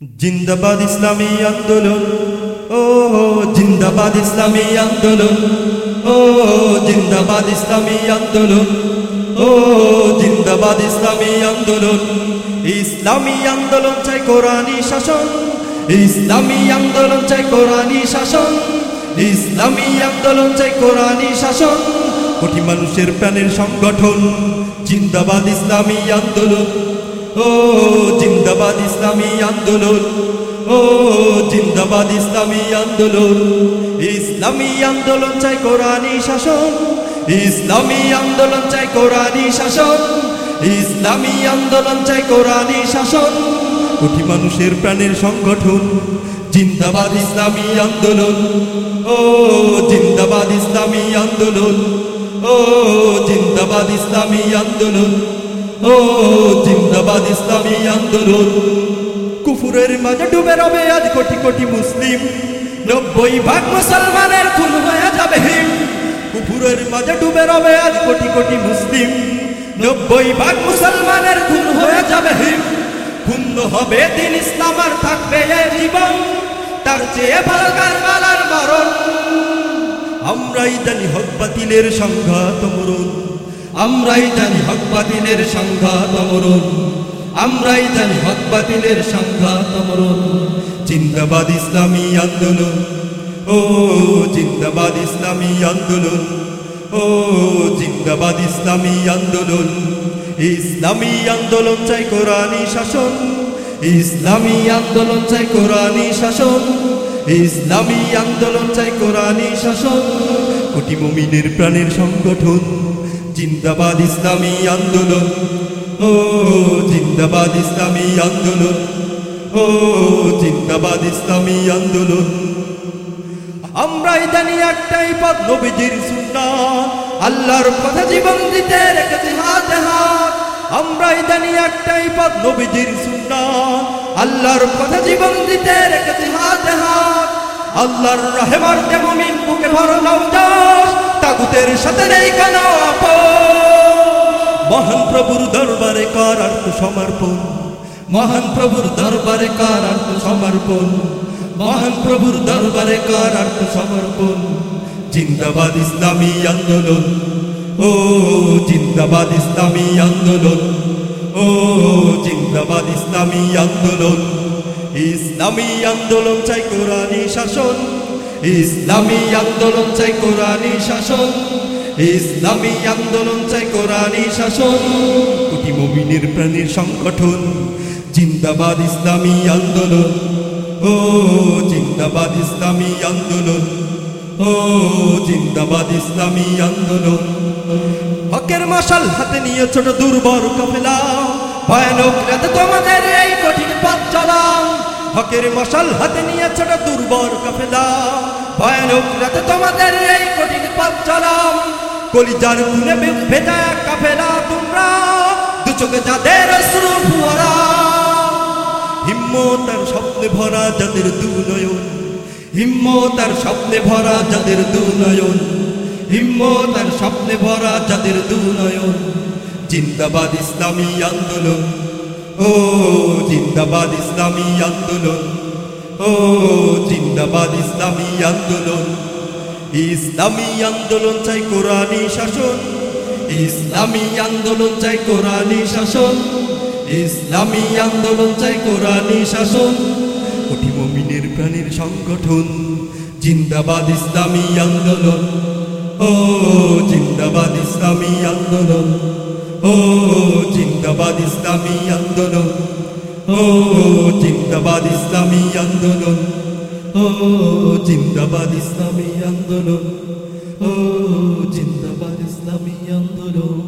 জিন্দাবাদ ইসলামী আন্দোলন, ও জিন্দাবাদ ইসলামী আন্দোলন, ও জিন্দাবাদ ইসলামী আন্দোলন, ও জিন্দাবাদ ইসলামী আন্দোলন। ইসলামী আন্দোলন চাই কোরআনী শাসন, ইসলামী আন্দোলন চাই কোরআনী শাসন, ইসলামী আন্দোলন চাই কোরআনী শাসন। কোটি মানুষের প্রাণের সংগঠন, জিন্দাবাদ ইসলামী আন্দোলন। ও জিন্দাবাদ ইসলামী আন্দোলন, ও জিন্দাবাদ ইসলামী আন্দোলন। ইসলামী আন্দোলন চাই কোরআনী শাসন, ইসলামী আন্দোলন চাই কোরআনী শাসন, ইসলামী আন্দোলন চাই কোরআনী শাসন। কোটি মানুষের প্রাণের সংগঠন, জিন্দাবাদ ইসলামী আন্দোলন, ও জিন্দাবাদ ইসলামী আন্দোলন, ও জিন্দাবাদ ইসলামী আন্দোলন। ও জিন্দাবাদ ইসলামী আন্দোলন। কুফুরের মাঝে ডুবে রবে আজ কোটি কোটি মুসলিম। নব্বই ভাগ মুসলমানের খুন হয়ে যাবে কুফুরের মাঝে ডুবে রবে আজ কোটি কোটি মুসলিম। নব্বই ভাগ মুসলমানের খুন হয়ে যাবে ক্ষুণ্ণ হবে দিন ইসলাম আর থাকবে জীবন। তার চেয়ে ভালো কারবালার মরণ। আমরাই জানি হক বাতিলের সংঘাত মরণ আমরাই জানি হক বাতিলের সংঘাত মরণ আমরাই জানি হক বাতিলের সংঘাত মরণ জিন্দাবাদ ইসলামী আন্দোলন, ও জিন্দাবাদ ইসলামী আন্দোলন, ও জিন্দাবাদ ইসলামী আন্দোলন। ইসলামী আন্দোলন চাই কোরআনী শাসন, ইসলামী আন্দোলন চাই কোরআনী শাসন, ইসলামী আন্দোলন চাই কোরআনী শাসন। কোটি মুমিনের প্রাণের সংগঠন জিন্দাবাদ ইসলামী আন্দোলন। ও জিন্দাবাদ ইসলামী আন্দোলন। ও জিন্দাবাদ ইসলামী আন্দোলন। আমরাই জানি একটাই পদ নবীজির সুন্নাত। আল্লাহর কথা জীবন দিতে রেখেছি হাতে হাত। আমরাই জানি একটাই পদ নবীজির সুন্নাত। আল্লাহর কথা জীবন দিতে রেখেছি হাতে হাত। আল্লাহর রহমান বুকে ভরো নওজাস তাগুতের সাথে নেই কেন? মহান প্রভুর দরবারে কর আর্থ সমর্পণ? মহান প্রভুর দরবারে কর আর্থ সমর্পণ? মহান প্রভুর দরবারে কর আর্থ সমর্পণ? জিন্দাবাদ ইসলামী আন্দোলন। ও জিন্দাবাদ ইসলামী আন্দোলন। ও জিন্দাবাদ ইসলামী আন্দোলন। ইসলামী আন্দোলন চাই কোরআনী শাসন। ইসলামী আন্দোলন চাই কোরআনী শাসন। ইসলামী আন্দোলন চাই কোরআনী শাসন। কোটি মুমিনের প্রাণীর সংগঠন। জিন্দাবাদ ইসলামী আন্দোলন। ও, জিন্দাবাদ ইসলামী আন্দোলন। ও, জিন্দাবাদ ইসলামী আন্দোলন। হকের মশাল হাতে নিয়ে ছোট দুর্বল কাফেলা। ভয়ানক রাতে তোমাদের এই কঠিন পথ চলাও হকের মশাল হাতে নিয়ে ছোট দুর্বল কাফেলা। ভয়ানক রাতে তোমাদের এই কঠিন পথ চলাও কলিজার খুনে ভেজা কাফেলা তোমরা, দু চোখে যাদের অশ্রু ফুয়ারা। হিম্মত আর স্বপ্নে ভরা যাদের দুনয়ন হিম্মত আর স্বপ্নে ভরা যাদের দুনয়ন হিম্মত আর স্বপ্নে ভরা যাদের দুনয়ন জিন্দাবাদ ইসলামী আন্দোলন, ও জিন্দাবাদ ইসলামী আন্দোলন, ও জিন্দাবাদ ইসলামী আন্দোলন। ইসলামী আন্দোলন চাই কোরআনী শাসন। ইসলামী আন্দোলন চাই কোরআনী শাসন। ইসলামী আন্দোলন চাই কোরআনী শাসন। কোটি মমিনের প্রাণীর সংগঠন, জিন্দাবাদ ইসলামী আন্দোলন। ও, জিন্দাবাদ ইসলামী আন্দোলন। ও, জিন্দাবাদ ইসলামী আন্দোলন। ও, জিন্দাবাদ ইসলামী আন্দোলন। ও জিন্দাবাদ ইসলামী আন্দোলন ও জিন্দাবাদ ইসলামী আন্দোলন।